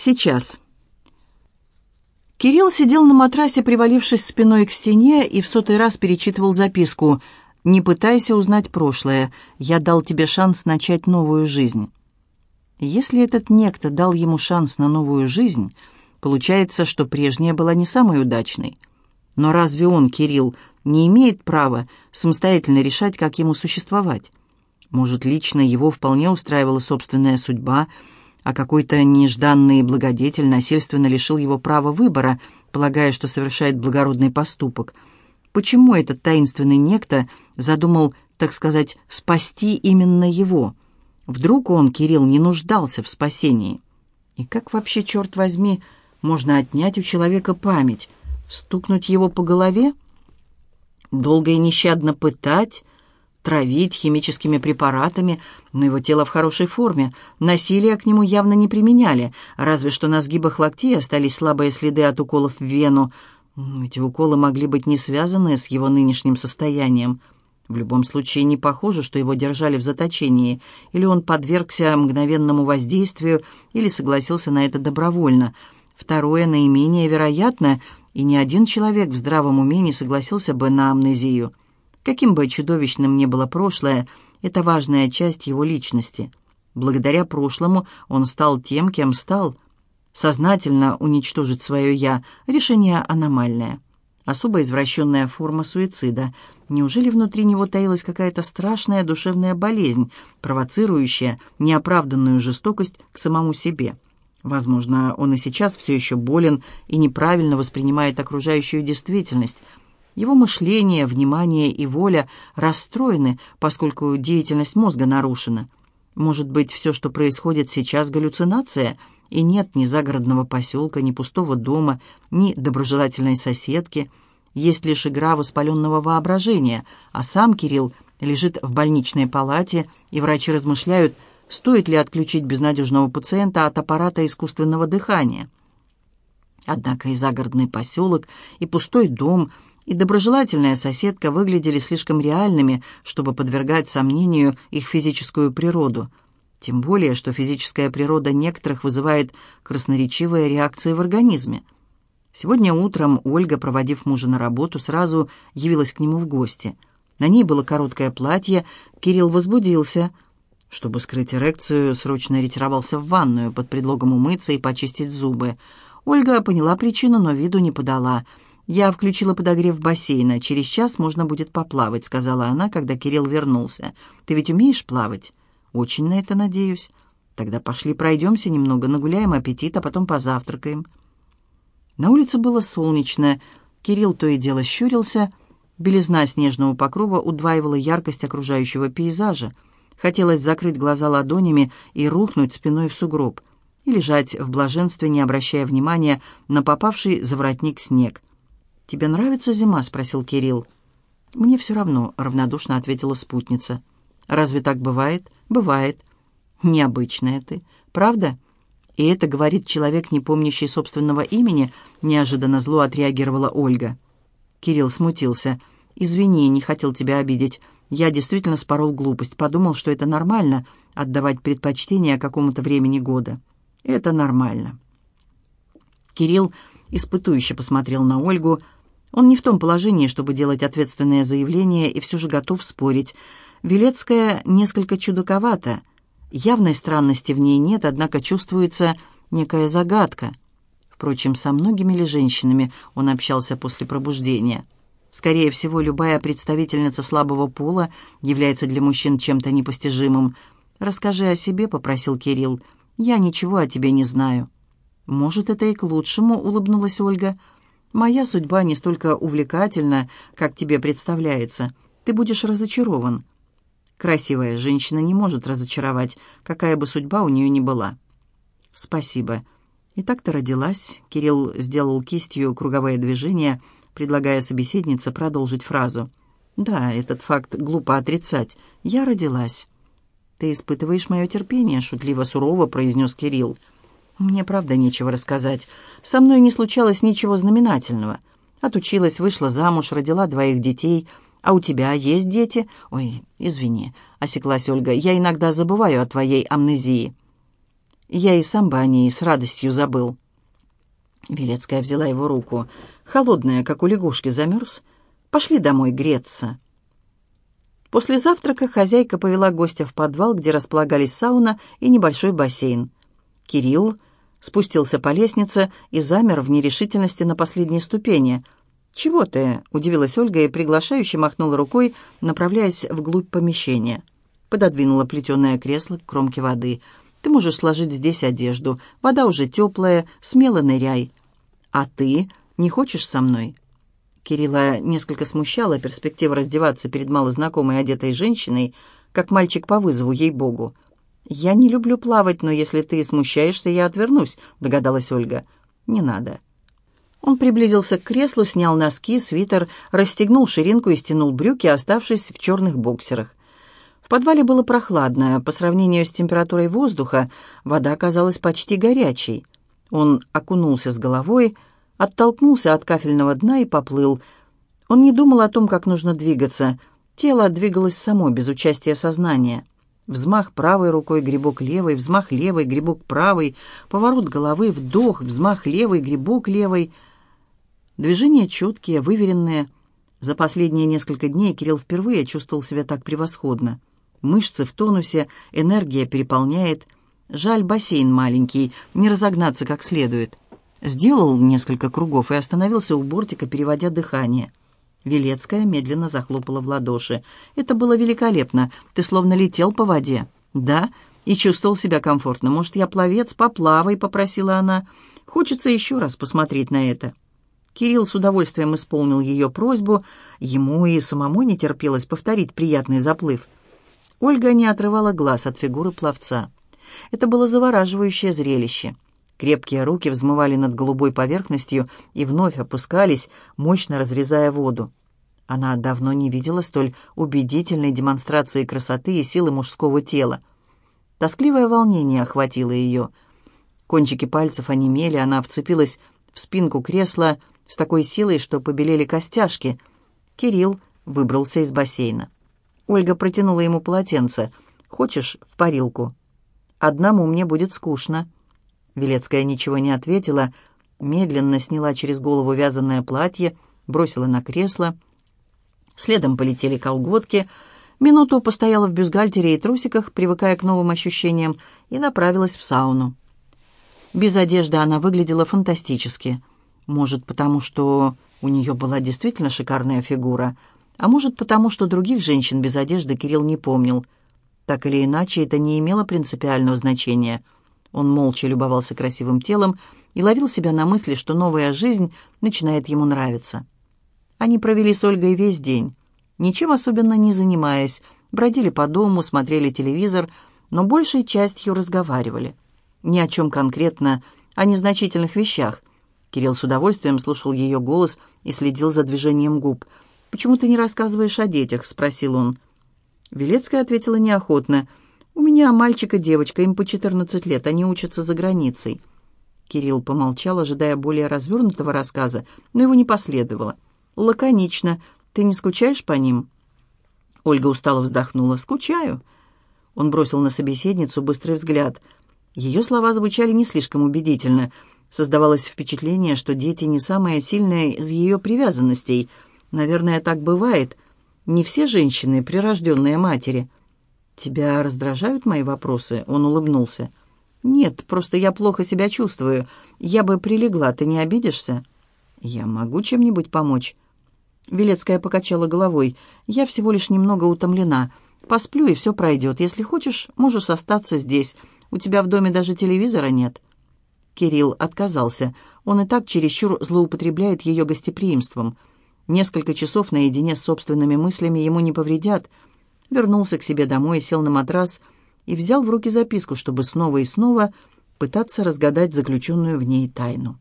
Сейчас. Кирилл сидел на матрасе, привалившись спиной к стене, и в сотый раз перечитывал записку «Не пытайся узнать прошлое. Я дал тебе шанс начать новую жизнь». Если этот некто дал ему шанс на новую жизнь, получается, что прежняя была не самой удачной. Но разве он, Кирилл, не имеет права самостоятельно решать, как ему существовать? Может, лично его вполне устраивала собственная судьба – а какой-то нежданный благодетель насильственно лишил его права выбора, полагая, что совершает благородный поступок. Почему этот таинственный некто задумал, так сказать, спасти именно его? Вдруг он, Кирилл, не нуждался в спасении? И как вообще, черт возьми, можно отнять у человека память? Стукнуть его по голове? Долго и нещадно пытать? Травить химическими препаратами, но его тело в хорошей форме. Насилие к нему явно не применяли, разве что на сгибах локтей остались слабые следы от уколов в вену. Эти уколы могли быть не связаны с его нынешним состоянием. В любом случае не похоже, что его держали в заточении, или он подвергся мгновенному воздействию, или согласился на это добровольно. Второе наименее вероятно, и ни один человек в здравом уме не согласился бы на амнезию. Каким бы чудовищным ни было прошлое, это важная часть его личности. Благодаря прошлому он стал тем, кем стал. Сознательно уничтожить свое «я» — решение аномальное. Особо извращенная форма суицида. Неужели внутри него таилась какая-то страшная душевная болезнь, провоцирующая неоправданную жестокость к самому себе? Возможно, он и сейчас все еще болен и неправильно воспринимает окружающую действительность — его мышление, внимание и воля расстроены, поскольку деятельность мозга нарушена. Может быть, все, что происходит сейчас, галлюцинация, и нет ни загородного поселка, ни пустого дома, ни доброжелательной соседки. Есть лишь игра воспаленного воображения, а сам Кирилл лежит в больничной палате, и врачи размышляют, стоит ли отключить безнадежного пациента от аппарата искусственного дыхания. Однако и загородный поселок, и пустой дом – и доброжелательная соседка выглядели слишком реальными, чтобы подвергать сомнению их физическую природу. Тем более, что физическая природа некоторых вызывает красноречивые реакции в организме. Сегодня утром Ольга, проводив мужа на работу, сразу явилась к нему в гости. На ней было короткое платье, Кирилл возбудился. Чтобы скрыть эрекцию, срочно ретировался в ванную под предлогом умыться и почистить зубы. Ольга поняла причину, но виду не подала – «Я включила подогрев бассейна. Через час можно будет поплавать», — сказала она, когда Кирилл вернулся. «Ты ведь умеешь плавать?» «Очень на это надеюсь. Тогда пошли пройдемся немного, нагуляем аппетит, а потом позавтракаем». На улице было солнечно. Кирилл то и дело щурился. Белизна снежного покрова удваивала яркость окружающего пейзажа. Хотелось закрыть глаза ладонями и рухнуть спиной в сугроб. И лежать в блаженстве, не обращая внимания на попавший за воротник снег. «Тебе нравится зима?» — спросил Кирилл. «Мне все равно», — равнодушно ответила спутница. «Разве так бывает?» «Бывает. Необычная ты. Правда?» «И это говорит человек, не помнящий собственного имени?» — неожиданно зло отреагировала Ольга. Кирилл смутился. «Извини, не хотел тебя обидеть. Я действительно спорол глупость. Подумал, что это нормально — отдавать предпочтение какому-то времени года. Это нормально». Кирилл испытующе посмотрел на Ольгу, — он не в том положении, чтобы делать ответственное заявление, и все же готов спорить. Велецкая несколько чудаковата. Явной странности в ней нет, однако чувствуется некая загадка. Впрочем, со многими ли женщинами он общался после пробуждения? Скорее всего, любая представительница слабого пола является для мужчин чем-то непостижимым. «Расскажи о себе», — попросил Кирилл. «Я ничего о тебе не знаю». «Может, это и к лучшему», — улыбнулась Ольга. «Ольга». Моя судьба не столько увлекательна, как тебе представляется. Ты будешь разочарован. Красивая женщина не может разочаровать, какая бы судьба у нее ни была. Спасибо. И так ты родилась. Кирилл сделал кистью круговое движение, предлагая собеседнице продолжить фразу. Да, этот факт глупо отрицать. Я родилась. Ты испытываешь мое терпение, шутливо сурово произнес Кирилл. Мне, правда, нечего рассказать. Со мной не случалось ничего знаменательного. Отучилась, вышла замуж, родила двоих детей. А у тебя есть дети? Ой, извини, осеклась Ольга. Я иногда забываю о твоей амнезии. Я и сам бы о ней с радостью забыл». Велецкая взяла его руку. «Холодная, как у лягушки, замерз. Пошли домой греться». После завтрака хозяйка повела гостя в подвал, где располагались сауна и небольшой бассейн. Кирилл спустился по лестнице и замер в нерешительности на последней ступени. «Чего ты?» — удивилась Ольга и приглашающе махнула рукой, направляясь вглубь помещения. Пододвинула плетеное кресло к кромке воды. «Ты можешь сложить здесь одежду. Вода уже теплая, смело ныряй. А ты не хочешь со мной?» Кирилла несколько смущала перспектива раздеваться перед малознакомой одетой женщиной, как мальчик по вызову, ей-богу. «Я не люблю плавать, но если ты смущаешься, я отвернусь», — догадалась Ольга. «Не надо». Он приблизился к креслу, снял носки, свитер, расстегнул ширинку и стянул брюки, оставшись в черных боксерах. В подвале было прохладно. По сравнению с температурой воздуха вода казалась почти горячей. Он окунулся с головой, оттолкнулся от кафельного дна и поплыл. Он не думал о том, как нужно двигаться. Тело двигалось само, без участия сознания. Взмах правой рукой, грибок левой, взмах левой, грибок правой, поворот головы, вдох, взмах левой, грибок левой. Движения четкие, выверенные. За последние несколько дней Кирилл впервые чувствовал себя так превосходно. Мышцы в тонусе, энергия переполняет. Жаль, бассейн маленький, не разогнаться как следует. Сделал несколько кругов и остановился у бортика, переводя дыхание. Велецкая медленно захлопала в ладоши. «Это было великолепно. Ты словно летел по воде». «Да?» и чувствовал себя комфортно. «Может, я пловец? Поплавай», — попросила она. «Хочется еще раз посмотреть на это». Кирилл с удовольствием исполнил ее просьбу. Ему и самому не терпелось повторить приятный заплыв. Ольга не отрывала глаз от фигуры пловца. Это было завораживающее зрелище. Крепкие руки взмывали над голубой поверхностью и вновь опускались, мощно разрезая воду. Она давно не видела столь убедительной демонстрации красоты и силы мужского тела. Тоскливое волнение охватило ее. Кончики пальцев онемели, она вцепилась в спинку кресла с такой силой, что побелели костяшки. Кирилл выбрался из бассейна. Ольга протянула ему полотенце. «Хочешь в парилку?» «Одному мне будет скучно». Велецкая ничего не ответила, медленно сняла через голову вязаное платье, бросила на кресло. Следом полетели колготки. Минуту постояла в бюстгальтере и трусиках, привыкая к новым ощущениям, и направилась в сауну. Без одежды она выглядела фантастически. Может, потому что у нее была действительно шикарная фигура, а может, потому что других женщин без одежды Кирилл не помнил. Так или иначе, это не имело принципиального значения — он молча любовался красивым телом и ловил себя на мысли, что новая жизнь начинает ему нравиться. Они провели с Ольгой весь день, ничем особенно не занимаясь, бродили по дому, смотрели телевизор, но большей частью разговаривали. Ни о чем конкретно, о незначительных вещах. Кирилл с удовольствием слушал ее голос и следил за движением губ. «Почему ты не рассказываешь о детях?» — спросил он. Велецкая ответила неохотно — «У меня мальчик и девочка, им по 14 лет, они учатся за границей». Кирилл помолчал, ожидая более развернутого рассказа, но его не последовало. «Лаконично. Ты не скучаешь по ним?» Ольга устало вздохнула. «Скучаю». Он бросил на собеседницу быстрый взгляд. Ее слова звучали не слишком убедительно. Создавалось впечатление, что дети не самая сильная из ее привязанностей. Наверное, так бывает. Не все женщины — прирожденные матери. «Тебя раздражают мои вопросы?» Он улыбнулся. «Нет, просто я плохо себя чувствую. Я бы прилегла, ты не обидишься?» «Я могу чем-нибудь помочь?» Велецкая покачала головой. «Я всего лишь немного утомлена. Посплю, и все пройдет. Если хочешь, можешь остаться здесь. У тебя в доме даже телевизора нет». Кирилл отказался. Он и так чересчур злоупотребляет ее гостеприимством. Несколько часов наедине с собственными мыслями ему не повредят — вернулся к себе домой, сел на матрас и взял в руки записку, чтобы снова и снова пытаться разгадать заключенную в ней тайну.